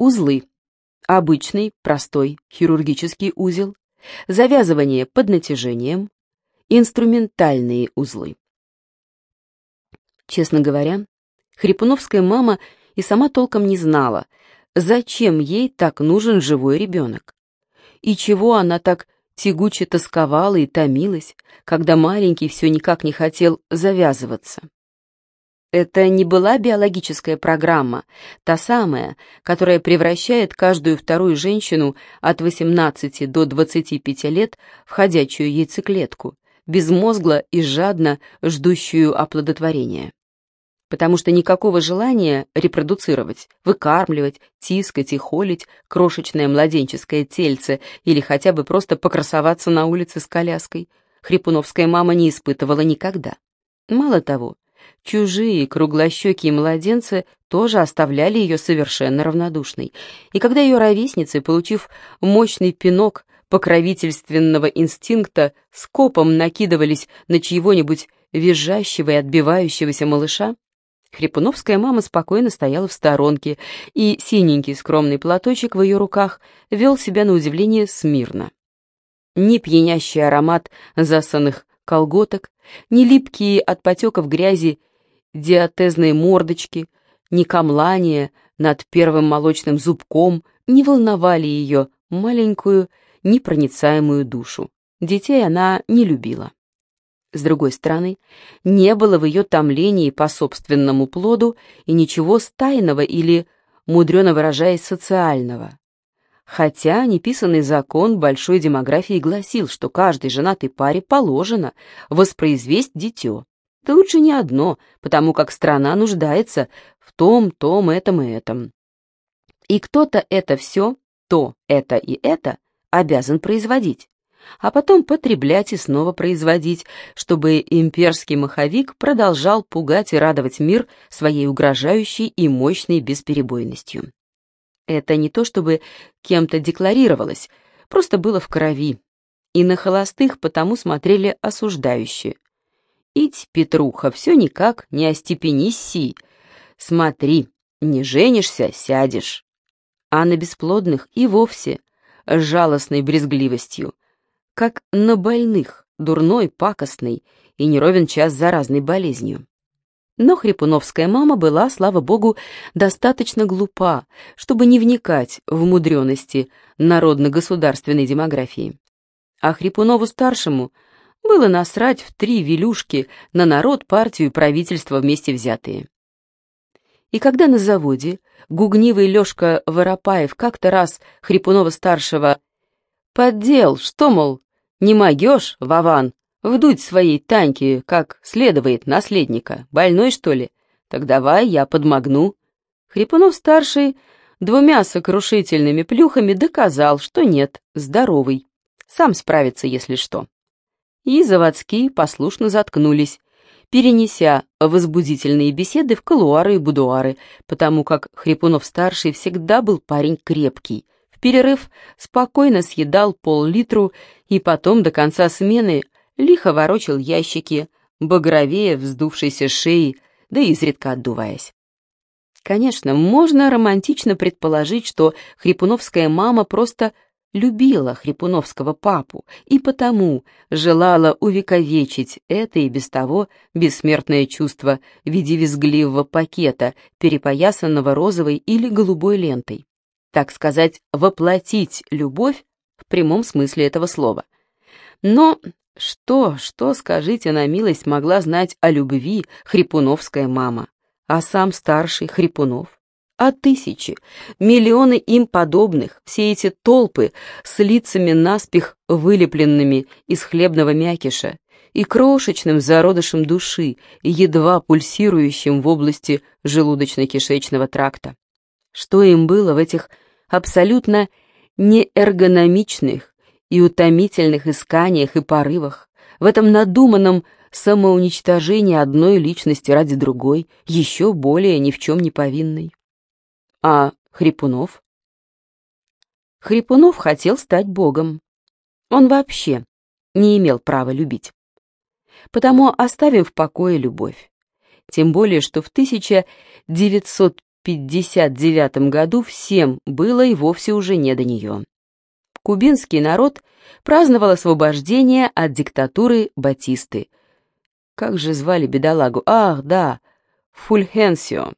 Узлы. Обычный, простой хирургический узел, завязывание под натяжением, инструментальные узлы. Честно говоря, Хрипуновская мама и сама толком не знала, зачем ей так нужен живой ребенок. И чего она так тягуче тосковала и томилась, когда маленький все никак не хотел завязываться. Это не была биологическая программа, та самая, которая превращает каждую вторую женщину от 18 до 25 лет в ходячую яйцеклетку, безмозгло и жадно ждущую оплодотворения. Потому что никакого желания репродуцировать, выкармливать, тискать и холить крошечное младенческое тельце или хотя бы просто покрасоваться на улице с коляской Хрипуновская мама не испытывала никогда. Мало того, Чужие круглощекие младенцы тоже оставляли ее совершенно равнодушной. И когда ее ровесницы, получив мощный пинок покровительственного инстинкта, скопом накидывались на чьего-нибудь визжащего и отбивающегося малыша, Хрипуновская мама спокойно стояла в сторонке, и синенький скромный платочек в ее руках вел себя на удивление смирно. Ни пьянящий аромат засанных колготок, ни липкие от потеков грязи диатезные мордочки, ни камлания над первым молочным зубком не волновали ее маленькую, непроницаемую душу. Детей она не любила. С другой стороны, не было в ее томлении по собственному плоду и ничего стайного или, мудрено выражаясь, социального. Хотя неписанный закон большой демографии гласил, что каждой женатой паре положено воспроизвесть дитё. Да лучше не одно, потому как страна нуждается в том, том, этом и этом. И кто-то это все, то, это и это, обязан производить, а потом потреблять и снова производить, чтобы имперский маховик продолжал пугать и радовать мир своей угрожающей и мощной бесперебойностью. Это не то чтобы кем-то декларировалось, просто было в крови. И на холостых потому смотрели осуждающе. Ить, Петруха, все никак не остепенись си. Смотри, не женишься, сядешь. А на бесплодных и вовсе жалостной брезгливостью, как на больных, дурной, пакостной и неровен час заразной болезнью. Но Хрипуновская мама была, слава богу, достаточно глупа, чтобы не вникать в мудренности народно-государственной демографии. А Хрипунову-старшему было насрать в три велюшки на народ, партию и правительство вместе взятые. И когда на заводе гугнивый Лёшка Воропаев как-то раз Хрипунова-старшего поддел, что, мол, не могёшь, Вован, Вдуть своей Таньке, как следует, наследника. Больной, что ли? Так давай, я подмогну. Хрипунов-старший двумя сокрушительными плюхами доказал, что нет, здоровый. Сам справится, если что. И заводские послушно заткнулись, перенеся возбудительные беседы в колуары и будуары, потому как Хрипунов-старший всегда был парень крепкий. В перерыв спокойно съедал пол-литру и потом до конца смены лихо ворочил ящики, багровее вздувшейся шеи, да изредка отдуваясь. Конечно, можно романтично предположить, что Хрипуновская мама просто любила Хрипуновского папу и потому желала увековечить это и без того бессмертное чувство в виде визгливого пакета, перепоясанного розовой или голубой лентой. Так сказать, воплотить любовь в прямом смысле этого слова. Но что, что, скажите на милость, могла знать о любви хрипуновская мама, а сам старший Хрипунов? А тысячи, миллионы им подобных, все эти толпы с лицами наспех вылепленными из хлебного мякиша и крошечным зародышем души, едва пульсирующим в области желудочно-кишечного тракта. Что им было в этих абсолютно неэргономичных, и утомительных исканиях и порывах, в этом надуманном самоуничтожении одной личности ради другой, еще более ни в чем не повинной. А Хрипунов? Хрипунов хотел стать богом. Он вообще не имел права любить. Потому оставим в покое любовь. Тем более, что в 1905 1959 году всем было и вовсе уже не до нее. Кубинский народ праздновал освобождение от диктатуры Батисты. Как же звали бедолагу? Ах, да, Фульхенсио.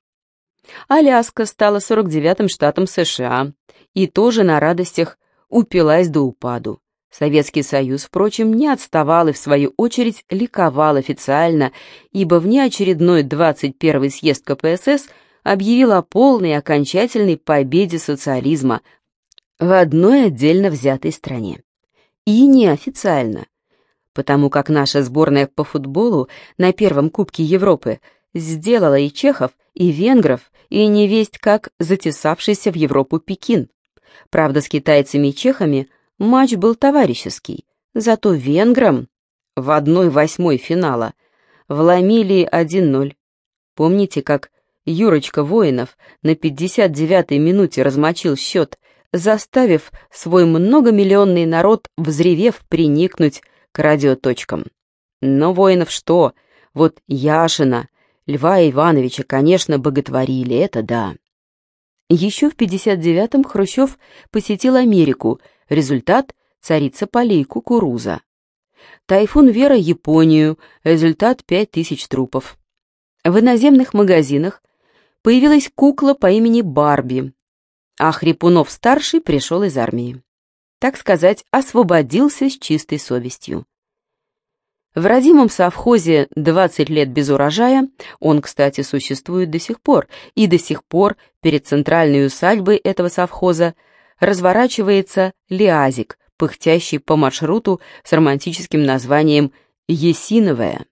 Аляска стала 49-м штатом США и тоже на радостях упилась до упаду. Советский Союз, впрочем, не отставал и, в свою очередь, ликовал официально, ибо внеочередной 21-й съезд КПСС объявил о полной и окончательной победе социализма в одной отдельно взятой стране. И неофициально, потому как наша сборная по футболу на первом Кубке Европы сделала и чехов, и венгров, и невесть как затесавшийся в Европу Пекин. Правда, с китайцами и чехами – Матч был товарищеский, зато венграм в одной восьмой финала вломили 1-0. Помните, как Юрочка Воинов на 59-й минуте размочил счет, заставив свой многомиллионный народ, взревев, приникнуть к радиоточкам? Но Воинов что? Вот Яшина, Льва Ивановича, конечно, боготворили, это да. Еще в 59-м Хрущев посетил Америку, результат – царица полей кукуруза. Тайфун Вера – Японию, результат 5000 трупов. В иноземных магазинах появилась кукла по имени Барби, а Хрипунов-старший пришел из армии. Так сказать, освободился с чистой совестью. В родимом совхозе 20 лет без урожая, он, кстати, существует до сих пор, и до сих пор перед центральной усадьбой этого совхоза разворачивается лиазик, пыхтящий по маршруту с романтическим названием «Есиновая».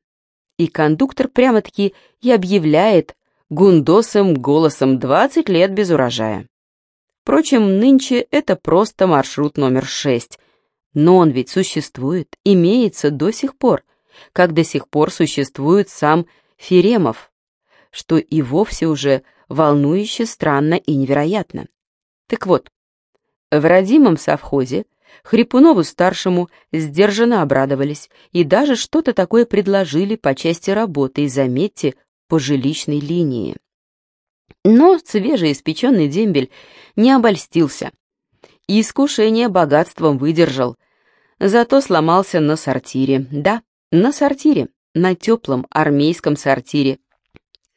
И кондуктор прямо-таки и объявляет гундосым голосом 20 лет без урожая. Впрочем, нынче это просто маршрут номер 6, но он ведь существует, имеется до сих пор, как до сих пор существует сам Феремов, что и вовсе уже волнующе, странно и невероятно. Так вот, в родимом совхозе Хрипунову-старшему сдержанно обрадовались и даже что-то такое предложили по части работы и, заметьте, по жилищной линии. Но свежеиспеченный дембель не обольстился и искушение богатством выдержал, зато сломался на сортире. Да, на сортире, на теплом армейском сортире.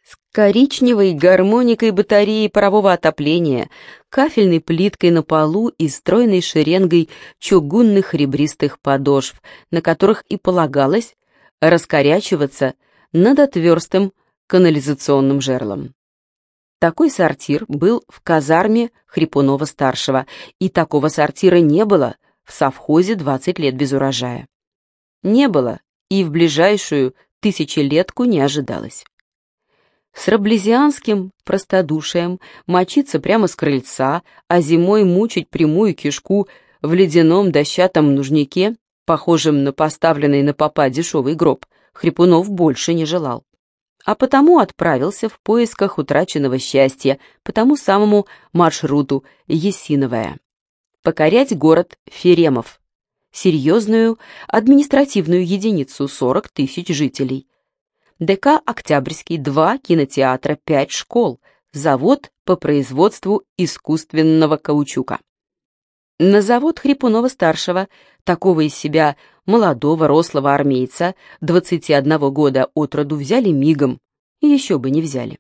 С коричневой гармоникой батареи парового отопления, кафельной плиткой на полу и стройной шеренгой чугунных ребристых подошв, на которых и полагалось раскорячиваться над отверстым канализационным жерлом. Такой сортир был в казарме Хрипунова-старшего, и такого сортира не было в совхозе 20 лет без урожая. Не было и в ближайшую тысячелетку не ожидалось. С раблезианским простодушием мочиться прямо с крыльца, а зимой мучить прямую кишку в ледяном дощатом нужнике, похожем на поставленный на попа дешевый гроб, Хрипунов больше не желал. А потому отправился в поисках утраченного счастья по тому самому маршруту Есиновая. Покорять город Феремов, серьезную административную единицу 40 тысяч жителей. ДК «Октябрьский», два кинотеатра, пять школ, завод по производству искусственного каучука. На завод Хрипунова-старшего, такого из себя молодого рослого армейца, 21 года от роду взяли мигом, и еще бы не взяли.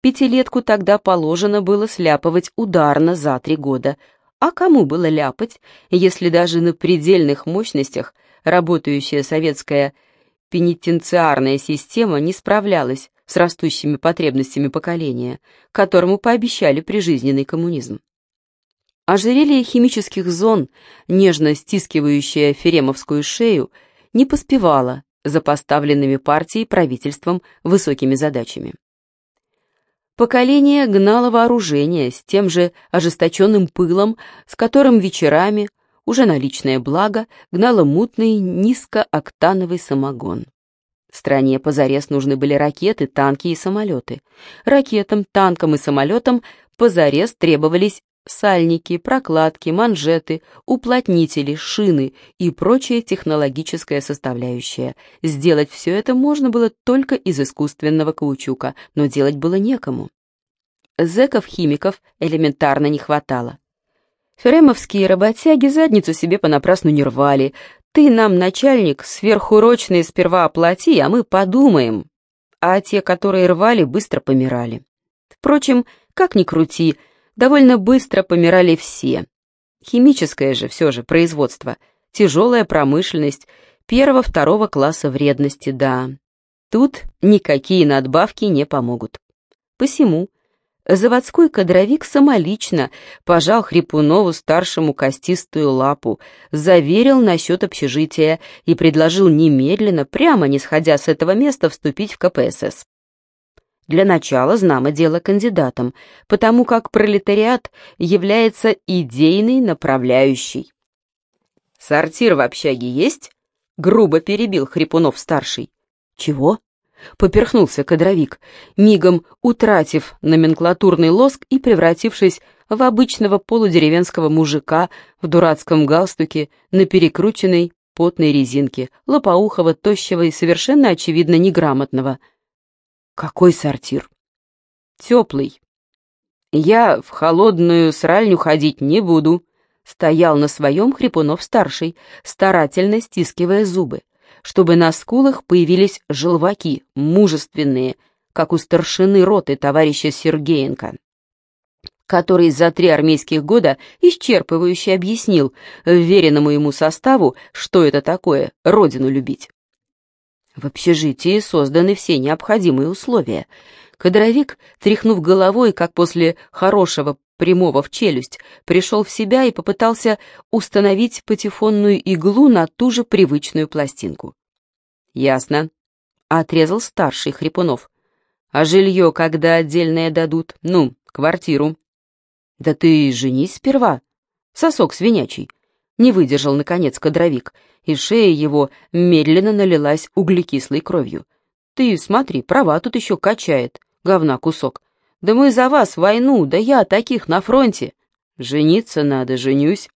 Пятилетку тогда положено было сляпывать ударно за три года, а кому было ляпать, если даже на предельных мощностях работающая советская пенитенциарная система не справлялась с растущими потребностями поколения, которому пообещали прижизненный коммунизм? Ожерелье химических зон, нежно стискивающее феремовскую шею, не поспевало за поставленными партией правительством высокими задачами. Поколение гнало вооружение с тем же ожесточенным пылом, с которым вечерами, уже наличное благо, гнало мутный низкооктановый самогон. Стране позарез нужны были ракеты, танки и самолеты. Ракетам, танкам и самолетам позарез требовались сальники, прокладки, манжеты, уплотнители, шины и прочая технологическая составляющая. Сделать все это можно было только из искусственного каучука, но делать было некому. Зеков-химиков элементарно не хватало. Феремовские работяги задницу себе понапрасну не рвали. Ты нам, начальник, сверхурочные сперва оплати, а мы подумаем. А те, которые рвали, быстро помирали. Впрочем, как ни крути, довольно быстро помирали все. Химическое же все же производство, тяжелая промышленность, первого-второго класса вредности, да. Тут никакие надбавки не помогут. Посему заводской кадровик самолично пожал Хрипунову старшему костистую лапу, заверил насчет общежития и предложил немедленно, прямо не сходя с этого места, вступить в КПСС. Для начала знамо дело кандидатом, потому как пролетариат является идейной направляющей. «Сортир в общаге есть?» — грубо перебил Хрипунов-старший. «Чего?» — поперхнулся кадровик, мигом утратив номенклатурный лоск и превратившись в обычного полудеревенского мужика в дурацком галстуке на перекрученной потной резинке, лопоухого, тощего и совершенно очевидно неграмотного — какой сортир? Теплый. Я в холодную сральню ходить не буду. Стоял на своем Хрипунов-старший, старательно стискивая зубы, чтобы на скулах появились желваки, мужественные, как у старшины роты товарища Сергеенко который за три армейских года исчерпывающе объяснил веренному ему составу, что это такое — родину любить. В общежитии созданы все необходимые условия. Кадровик, тряхнув головой, как после хорошего прямого в челюсть, пришел в себя и попытался установить патефонную иглу на ту же привычную пластинку. «Ясно», — отрезал старший Хрипунов. «А жилье когда отдельное дадут? Ну, квартиру». «Да ты женись сперва, сосок свинячий», — не выдержал, наконец, кадровик — и шея его медленно налилась углекислой кровью. «Ты смотри, права тут еще качает, говна кусок. Да мы за вас войну, да я таких на фронте. Жениться надо, женюсь.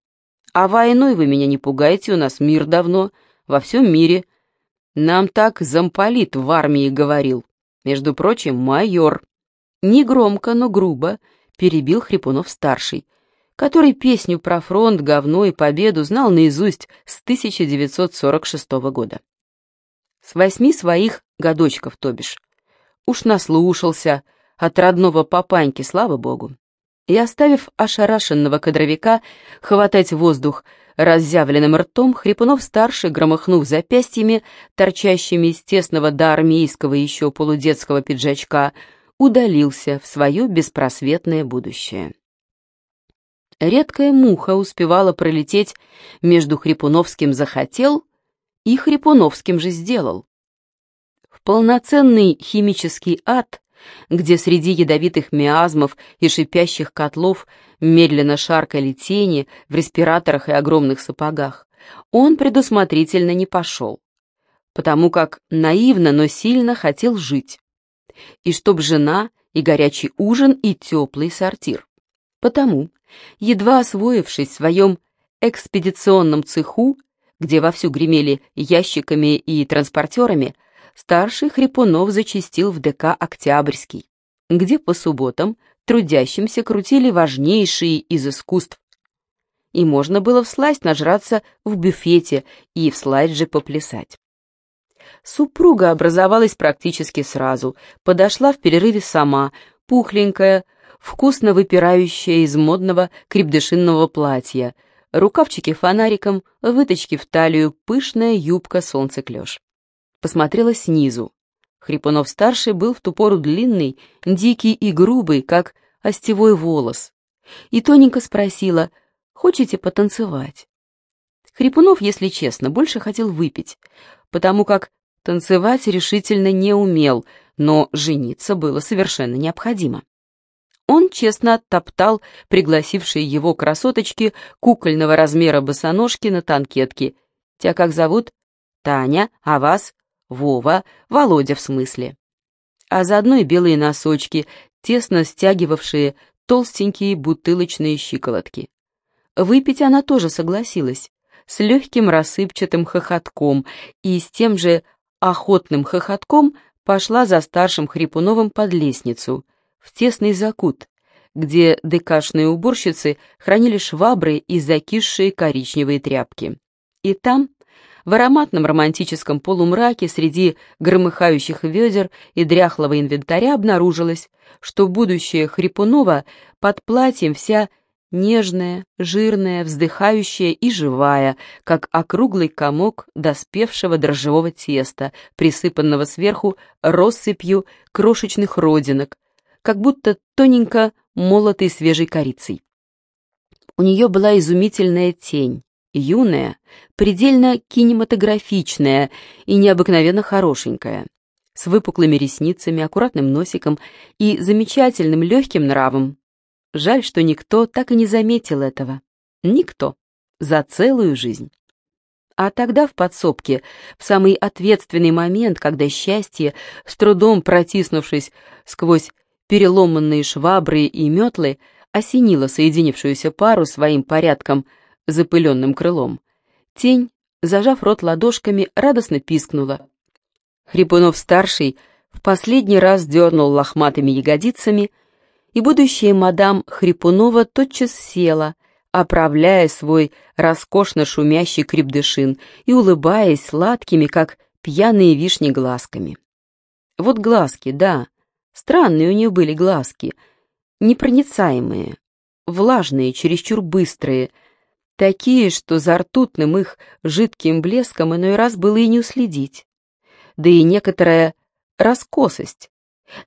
А войной вы меня не пугаете, у нас мир давно, во всем мире. Нам так замполит в армии говорил. Между прочим, майор». Негромко, но грубо перебил Хрипунов-старший, который песню про фронт, говно и победу знал наизусть с 1946 года. С восьми своих годочков, то бишь. Уж наслушался от родного папаньки, слава богу. И оставив ошарашенного кадровика хватать воздух разъявленным ртом, Хрипунов-старший, громыхнув запястьями, торчащими из тесного до армейского еще полудетского пиджачка, удалился в свое беспросветное будущее. Редкая муха успевала пролететь между Хрипуновским захотел и Хрипуновским же сделал. В полноценный химический ад, где среди ядовитых миазмов и шипящих котлов медленно шаркали тени в респираторах и огромных сапогах, он предусмотрительно не пошел, потому как наивно, но сильно хотел жить. И чтоб жена, и горячий ужин, и теплый сортир. Потому, едва освоившись в своем экспедиционном цеху, где вовсю гремели ящиками и транспортерами, старший Хрипунов зачастил в ДК «Октябрьский», где по субботам трудящимся крутили важнейшие из искусств. И можно было всласть нажраться в буфете и всласть же поплясать. Супруга образовалась практически сразу, подошла в перерыве сама, пухленькая, вкусно выпирающая из модного крепдышинного платья, рукавчики фонариком, выточки в талию, пышная юбка солнцеклёш. Посмотрела снизу. Хрипунов-старший был в ту пору длинный, дикий и грубый, как остевой волос. И тоненько спросила, «Хочете потанцевать?» Хрипунов, если честно, больше хотел выпить, потому как танцевать решительно не умел, но жениться было совершенно необходимо. Он честно оттоптал пригласившие его красоточки кукольного размера босоножки на танкетке. «Тебя как зовут?» «Таня, а вас?» «Вова, Володя в смысле». А заодно и белые носочки, тесно стягивавшие толстенькие бутылочные щиколотки. Выпить она тоже согласилась, с легким рассыпчатым хохотком, и с тем же охотным хохотком пошла за старшим Хрипуновым под лестницу — в тесный закут, где декашные уборщицы хранили швабры и закисшие коричневые тряпки. И там, в ароматном романтическом полумраке среди громыхающих ведер и дряхлого инвентаря обнаружилось, что будущее Хрипунова под платьем вся нежная, жирная, вздыхающая и живая, как округлый комок доспевшего дрожжевого теста, присыпанного сверху россыпью крошечных родинок, как будто тоненько молотой свежей корицей. У нее была изумительная тень, юная, предельно кинематографичная и необыкновенно хорошенькая, с выпуклыми ресницами, аккуратным носиком и замечательным легким нравом. Жаль, что никто так и не заметил этого. Никто. За целую жизнь. А тогда в подсобке, в самый ответственный момент, когда счастье, с трудом протиснувшись сквозь переломанные швабры и метлы, осенило соединившуюся пару своим порядком – запыленным крылом. Тень, зажав рот ладошками, радостно пискнула. Хрипунов-старший в последний раз дернул лохматыми ягодицами, и будущая мадам Хрипунова тотчас села, оправляя свой роскошно шумящий крепдышин и улыбаясь сладкими, как пьяные вишни, глазками. Вот глазки, да, странные у нее были глазки, непроницаемые, влажные, чересчур быстрые — Такие, что за ртутным их жидким блеском иной раз было и не уследить. Да и некоторая раскосость,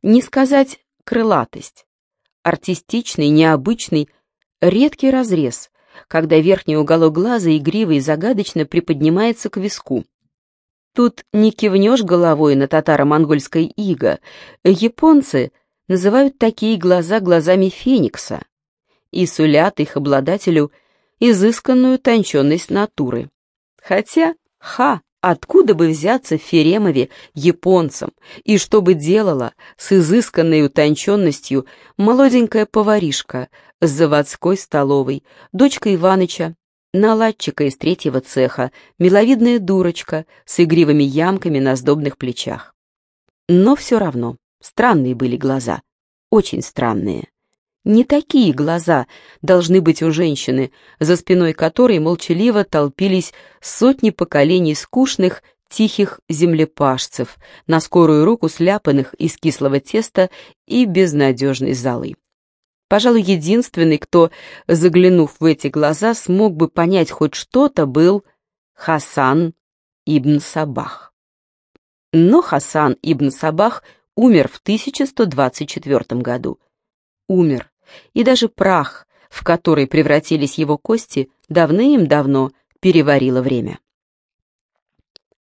не сказать крылатость, артистичный, необычный, редкий разрез, когда верхний уголок глаза игриво и загадочно приподнимается к виску. Тут не кивнешь головой на татаро-монгольской иго. Японцы называют такие глаза глазами феникса и сулят их обладателю – изысканную тонченность натуры. Хотя, ха, откуда бы взяться в Феремове японцам, и что бы делала с изысканной утонченностью молоденькая поваришка с заводской столовой, дочка Иваныча, наладчика из третьего цеха, миловидная дурочка с игривыми ямками на сдобных плечах. Но все равно, странные были глаза, очень странные. Не такие глаза должны быть у женщины, за спиной которой молчаливо толпились сотни поколений скучных, тихих землепашцев, на скорую руку сляпанных из кислого теста и безнадежной золы. Пожалуй, единственный, кто, заглянув в эти глаза, смог бы понять хоть что-то, был Хасан ибн Сабах. Но Хасан ибн Сабах умер в 1124 году умер, и даже прах, в который превратились его кости, давным-давно переварило время.